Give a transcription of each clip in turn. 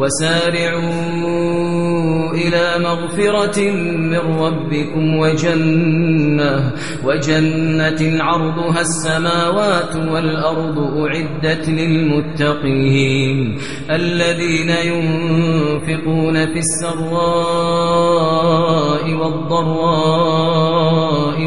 وسارعوا إلى مغفرة من ربكم وجنة وجنة عرضها السماوات والأرض أعدت للمتقين الذين ينفقون في السراء والضراء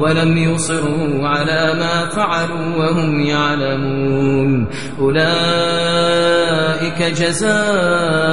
ولم يصروا على ما فعلوا وهم يعلمون. أولئك جزاؤهم